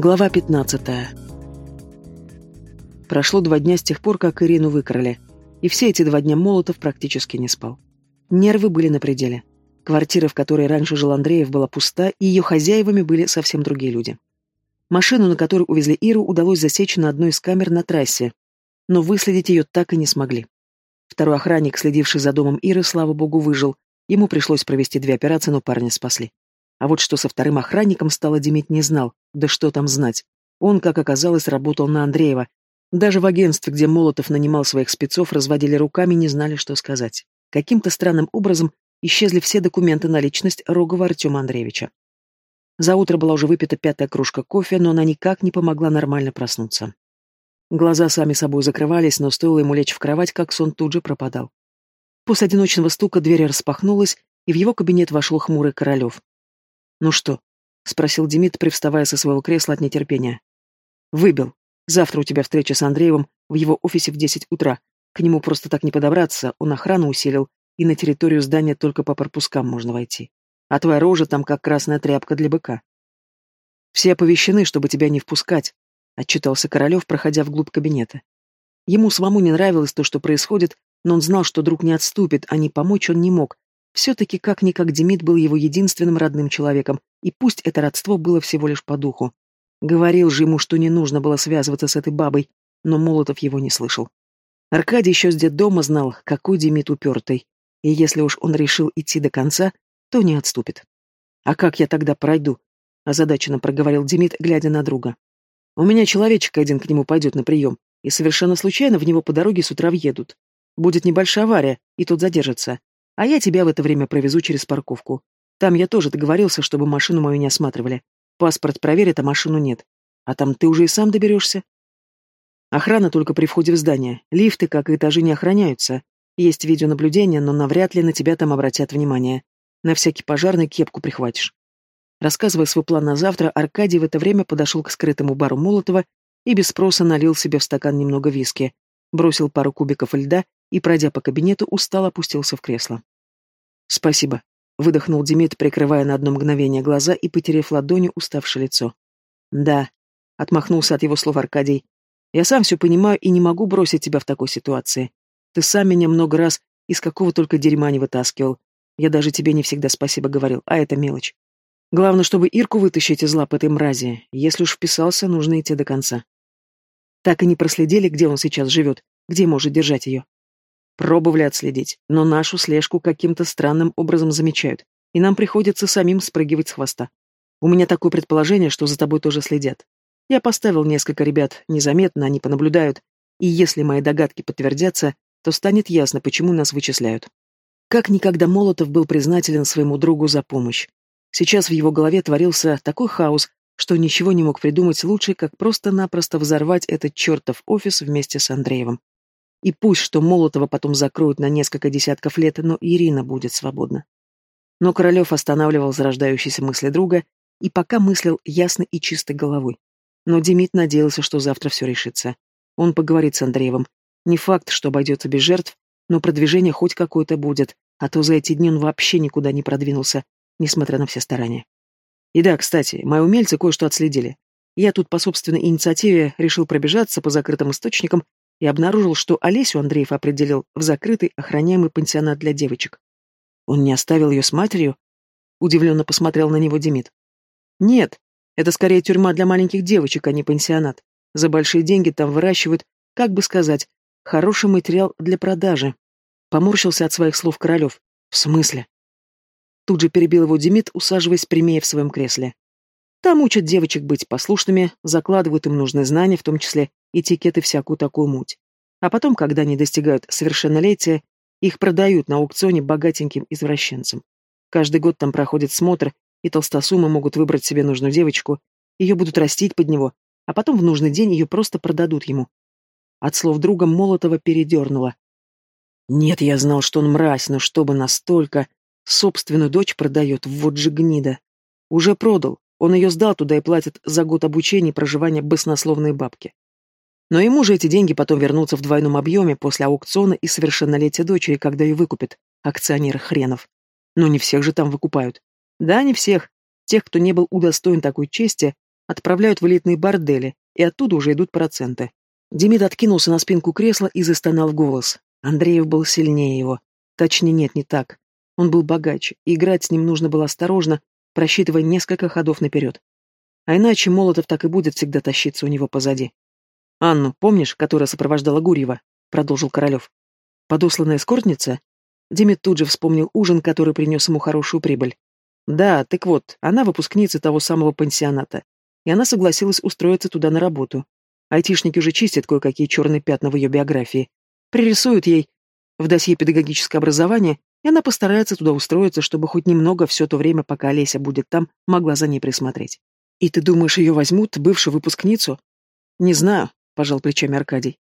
Глава 15. Прошло два дня с тех пор, как Ирину выкрали. И все эти два дня Молотов практически не спал. Нервы были на пределе. Квартира, в которой раньше жил Андреев, была пуста, и ее хозяевами были совсем другие люди. Машину, на которой увезли Иру, удалось засечь на одной из камер на трассе, но выследить ее так и не смогли. Второй охранник, следивший за домом Иры, слава богу, выжил. Ему пришлось провести две операции, но парня спасли. А вот что со вторым охранником стало Демид не знал. Да что там знать. Он, как оказалось, работал на Андреева. Даже в агентстве, где Молотов нанимал своих спецов, разводили руками, не знали, что сказать. Каким-то странным образом исчезли все документы на личность Рогова Артема Андреевича. За утро была уже выпита пятая кружка кофе, но она никак не помогла нормально проснуться. Глаза сами собой закрывались, но стоило ему лечь в кровать, как сон тут же пропадал. После одиночного стука дверь распахнулась, и в его кабинет вошел хмурый Королев. «Ну что?» — спросил Демид, привставая со своего кресла от нетерпения. «Выбил. Завтра у тебя встреча с Андреевым в его офисе в десять утра. К нему просто так не подобраться, он охрану усилил, и на территорию здания только по пропускам можно войти. А твоя рожа там как красная тряпка для быка. Все оповещены, чтобы тебя не впускать», — отчитался Королев, проходя вглубь кабинета. Ему самому не нравилось то, что происходит, но он знал, что друг не отступит, а не помочь он не мог, все-таки как-никак Демид был его единственным родным человеком, и пусть это родство было всего лишь по духу. Говорил же ему, что не нужно было связываться с этой бабой, но Молотов его не слышал. Аркадий еще с детдома знал, какой Демид упертый, и если уж он решил идти до конца, то не отступит. «А как я тогда пройду?» — озадаченно проговорил Демид, глядя на друга. «У меня человечек один к нему пойдет на прием, и совершенно случайно в него по дороге с утра въедут. Будет небольшая авария, и тут задержится. А я тебя в это время провезу через парковку. Там я тоже договорился, чтобы машину мою не осматривали. Паспорт проверят, а машину нет. А там ты уже и сам доберешься. Охрана только при входе в здание. Лифты, как и этажи, не охраняются. Есть видеонаблюдение, но навряд ли на тебя там обратят внимание. На всякий пожарный кепку прихватишь. Рассказывая свой план на завтра, Аркадий в это время подошел к скрытому бару Молотова и без спроса налил себе в стакан немного виски, бросил пару кубиков льда и, пройдя по кабинету, устало опустился в кресло. «Спасибо», — выдохнул Демид, прикрывая на одно мгновение глаза и потеряв ладонью уставшее лицо. «Да», — отмахнулся от его слов Аркадий. «Я сам все понимаю и не могу бросить тебя в такой ситуации. Ты сам меня много раз из какого только дерьма не вытаскивал. Я даже тебе не всегда спасибо говорил, а это мелочь. Главное, чтобы Ирку вытащить из лап этой мрази. Если уж вписался, нужно идти до конца. Так и не проследили, где он сейчас живет, где может держать ее. Пробовали отследить, но нашу слежку каким-то странным образом замечают, и нам приходится самим спрыгивать с хвоста. У меня такое предположение, что за тобой тоже следят. Я поставил несколько ребят незаметно, они понаблюдают, и если мои догадки подтвердятся, то станет ясно, почему нас вычисляют. Как никогда Молотов был признателен своему другу за помощь. Сейчас в его голове творился такой хаос, что ничего не мог придумать лучше, как просто-напросто взорвать этот чертов офис вместе с Андреевым. И пусть что Молотова потом закроют на несколько десятков лет, но Ирина будет свободна. Но Королев останавливал зарождающиеся мысли друга и пока мыслил ясно и чистой головой. Но Демид надеялся, что завтра все решится. Он поговорит с Андреевым. Не факт, что обойдется без жертв, но продвижение хоть какое-то будет, а то за эти дни он вообще никуда не продвинулся, несмотря на все старания. И да, кстати, мои умельцы кое-что отследили. Я тут по собственной инициативе решил пробежаться по закрытым источникам и обнаружил, что Олесю Андреев определил в закрытый охраняемый пансионат для девочек. Он не оставил ее с матерью? Удивленно посмотрел на него Демид. Нет, это скорее тюрьма для маленьких девочек, а не пансионат. За большие деньги там выращивают, как бы сказать, хороший материал для продажи. Поморщился от своих слов Королев. В смысле? Тут же перебил его Демид, усаживаясь прямее в своем кресле. Там учат девочек быть послушными, закладывают им нужные знания, в том числе этикет и всякую такую муть. А потом, когда они достигают совершеннолетия, их продают на аукционе богатеньким извращенцам. Каждый год там проходит смотр, и толстосумы могут выбрать себе нужную девочку, ее будут растить под него, а потом в нужный день ее просто продадут ему. От слов друга Молотова передернуло. Нет, я знал, что он мразь, но чтобы настолько... Собственную дочь продает, вот же гнида. Уже продал, он ее сдал туда и платит за год обучения и проживания баснословные бабки. Но ему же эти деньги потом вернутся в двойном объеме после аукциона и совершеннолетия дочери, когда ее выкупят. Акционеры хренов. Но не всех же там выкупают. Да, не всех. Тех, кто не был удостоен такой чести, отправляют в элитные бордели, и оттуда уже идут проценты. Демид откинулся на спинку кресла и застонал в голос. Андреев был сильнее его. Точнее, нет, не так. Он был богаче, и играть с ним нужно было осторожно, просчитывая несколько ходов наперед. А иначе Молотов так и будет всегда тащиться у него позади. «Анну, помнишь, которая сопровождала Гурьева?» — продолжил Королев. «Подосланная эскортница?» Демид тут же вспомнил ужин, который принес ему хорошую прибыль. «Да, так вот, она выпускница того самого пансионата, и она согласилась устроиться туда на работу. Айтишники уже чистят кое-какие черные пятна в ее биографии. Пририсуют ей в досье педагогическое образование, и она постарается туда устроиться, чтобы хоть немного все то время, пока Олеся будет там, могла за ней присмотреть. И ты думаешь, ее возьмут, бывшую выпускницу? Не знаю, пожал плечами Аркадий.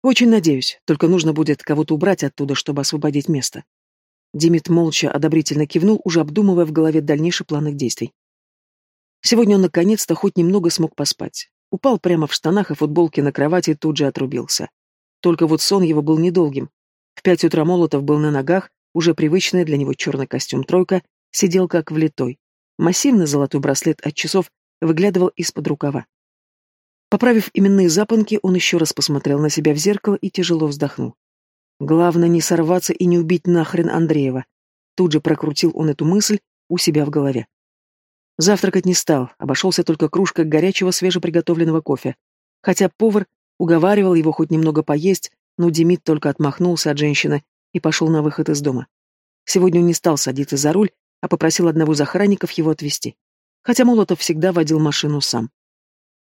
Очень надеюсь, только нужно будет кого-то убрать оттуда, чтобы освободить место. Демид молча одобрительно кивнул, уже обдумывая в голове дальнейший план их действий. Сегодня он наконец-то хоть немного смог поспать. Упал прямо в штанах и футболке на кровати и тут же отрубился. Только вот сон его был недолгим. В пять утра Молотов был на ногах, уже привычный для него черный костюм «тройка», сидел как влитой. Массивный золотой браслет от часов выглядывал из-под рукава. Поправив именные запонки, он еще раз посмотрел на себя в зеркало и тяжело вздохнул. Главное не сорваться и не убить нахрен Андреева. Тут же прокрутил он эту мысль у себя в голове. Завтракать не стал, обошелся только кружкой горячего свежеприготовленного кофе. Хотя повар уговаривал его хоть немного поесть, но Демид только отмахнулся от женщины и пошел на выход из дома. Сегодня он не стал садиться за руль, а попросил одного из охранников его отвезти. Хотя Молотов всегда водил машину сам.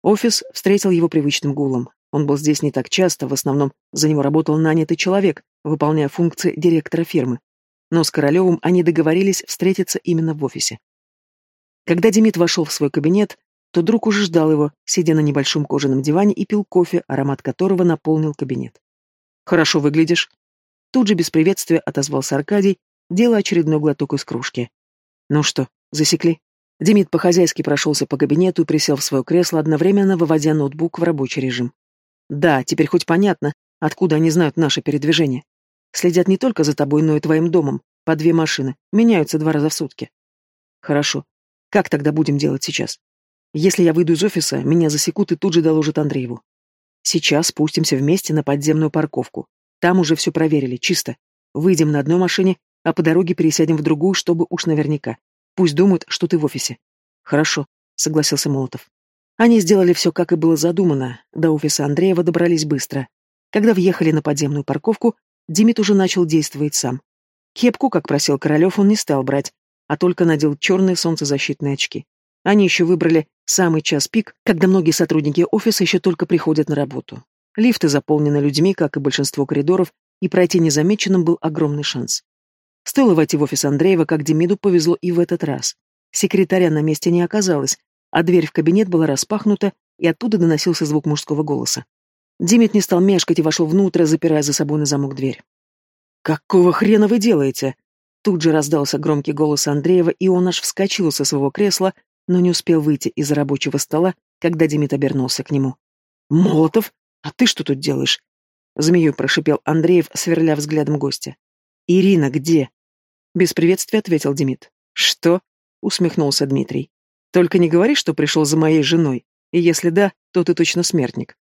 Офис встретил его привычным гулом. Он был здесь не так часто, в основном за него работал нанятый человек, выполняя функции директора фирмы. Но с Королевым они договорились встретиться именно в офисе. Когда Демид вошел в свой кабинет, то друг уже ждал его, сидя на небольшом кожаном диване и пил кофе, аромат которого наполнил кабинет. «Хорошо выглядишь». Тут же без приветствия отозвался Аркадий, делая очередной глоток из кружки. «Ну что, засекли?» Демид по-хозяйски прошелся по кабинету и присел в свое кресло, одновременно выводя ноутбук в рабочий режим. Да, теперь хоть понятно, откуда они знают наше передвижение. Следят не только за тобой, но и твоим домом. По две машины. Меняются два раза в сутки. Хорошо. Как тогда будем делать сейчас? Если я выйду из офиса, меня засекут и тут же доложат Андрееву. Сейчас спустимся вместе на подземную парковку. Там уже все проверили, чисто. Выйдем на одной машине, а по дороге пересядем в другую, чтобы уж наверняка. Пусть думают, что ты в офисе. Хорошо, согласился Молотов. Они сделали все, как и было задумано. До офиса Андреева добрались быстро. Когда въехали на подземную парковку, Демид уже начал действовать сам. Кепку, как просил Королев, он не стал брать, а только надел черные солнцезащитные очки. Они еще выбрали самый час пик, когда многие сотрудники офиса еще только приходят на работу. Лифты заполнены людьми, как и большинство коридоров, и пройти незамеченным был огромный шанс. Стоило войти в офис Андреева, как Демиду повезло и в этот раз. Секретаря на месте не оказалось, а дверь в кабинет была распахнута, и оттуда доносился звук мужского голоса. Демид не стал мешкать и вошел внутрь, запирая за собой на замок дверь. «Какого хрена вы делаете?» Тут же раздался громкий голос Андреева, и он аж вскочил со своего кресла, но не успел выйти из рабочего стола, когда Демид обернулся к нему. «Молотов, а ты что тут делаешь?» Змеей прошипел Андреев, сверля взглядом гостя. «Ирина где?» Без приветствия ответил Демид. «Что?» — усмехнулся Дмитрий. «Только не говори, что пришел за моей женой, и если да, то ты точно смертник».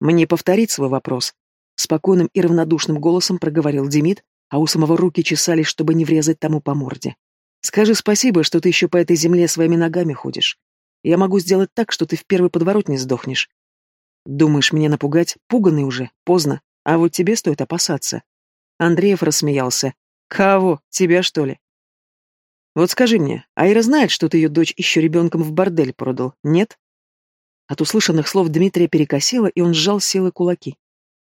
«Мне повторить свой вопрос?» Спокойным и равнодушным голосом проговорил Демид, а у самого руки чесались, чтобы не врезать тому по морде. «Скажи спасибо, что ты еще по этой земле своими ногами ходишь. Я могу сделать так, что ты в первый подворот не сдохнешь. Думаешь, меня напугать? Пуганный уже, поздно. А вот тебе стоит опасаться. Андреев рассмеялся. «Кого? Тебя, что ли?» «Вот скажи мне, Айра знает, что ты ее дочь еще ребенком в бордель продал, нет?» От услышанных слов Дмитрия перекосило, и он сжал силы кулаки.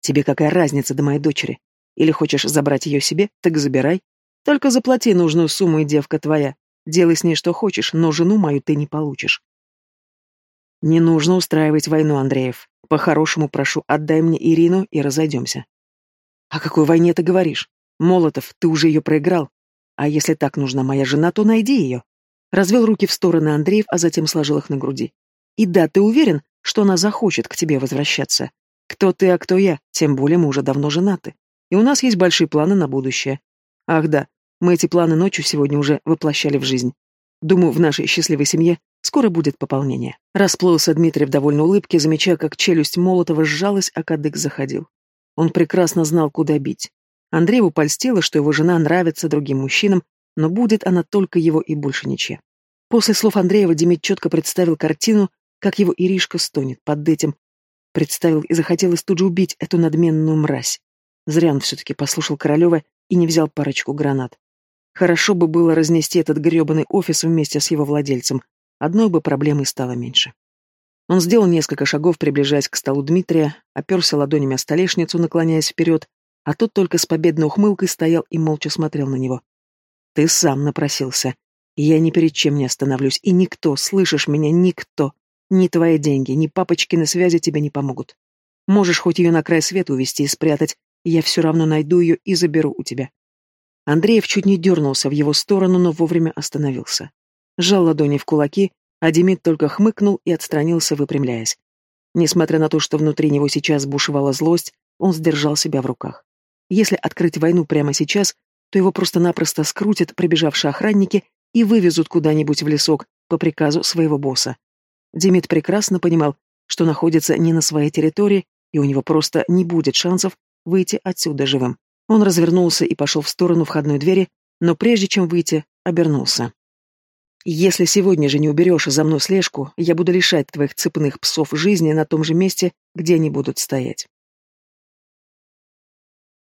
«Тебе какая разница до моей дочери? Или хочешь забрать ее себе, так забирай. Только заплати нужную сумму, и девка твоя. Делай с ней что хочешь, но жену мою ты не получишь». «Не нужно устраивать войну, Андреев. По-хорошему прошу, отдай мне Ирину и разойдемся». «О какой войне ты говоришь? Молотов, ты уже ее проиграл. А если так нужна моя жена, то найди ее». Развел руки в стороны Андреев, а затем сложил их на груди. «И да, ты уверен, что она захочет к тебе возвращаться? Кто ты, а кто я? Тем более мы уже давно женаты. И у нас есть большие планы на будущее. Ах да, мы эти планы ночью сегодня уже воплощали в жизнь. Думаю, в нашей счастливой семье Скоро будет пополнение. Расплылся Дмитрий в довольной улыбке, замечая, как челюсть Молотова сжалась, а кадык заходил. Он прекрасно знал, куда бить. Андрееву польстило, что его жена нравится другим мужчинам, но будет она только его и больше ничья. После слов Андреева Демид четко представил картину, как его Иришка стонет под этим. Представил и захотелось тут же убить эту надменную мразь. Зря он все-таки послушал Королева и не взял парочку гранат. Хорошо бы было разнести этот гребаный офис вместе с его владельцем, одной бы проблемой стало меньше. Он сделал несколько шагов, приближаясь к столу Дмитрия, оперся ладонями о столешницу, наклоняясь вперед, а тот только с победной ухмылкой стоял и молча смотрел на него. «Ты сам напросился. Я ни перед чем не остановлюсь, и никто, слышишь меня, никто, ни твои деньги, ни папочкины связи тебе не помогут. Можешь хоть ее на край света увести и спрятать, я все равно найду ее и заберу у тебя». Андреев чуть не дернулся в его сторону, но вовремя остановился. Сжал ладони в кулаки, а Демид только хмыкнул и отстранился, выпрямляясь. Несмотря на то, что внутри него сейчас бушевала злость, он сдержал себя в руках. Если открыть войну прямо сейчас, то его просто-напросто скрутят прибежавшие охранники и вывезут куда-нибудь в лесок по приказу своего босса. Демид прекрасно понимал, что находится не на своей территории, и у него просто не будет шансов выйти отсюда живым. Он развернулся и пошел в сторону входной двери, но прежде чем выйти, обернулся. «Если сегодня же не уберешь за мной слежку, я буду лишать твоих цепных псов жизни на том же месте, где они будут стоять».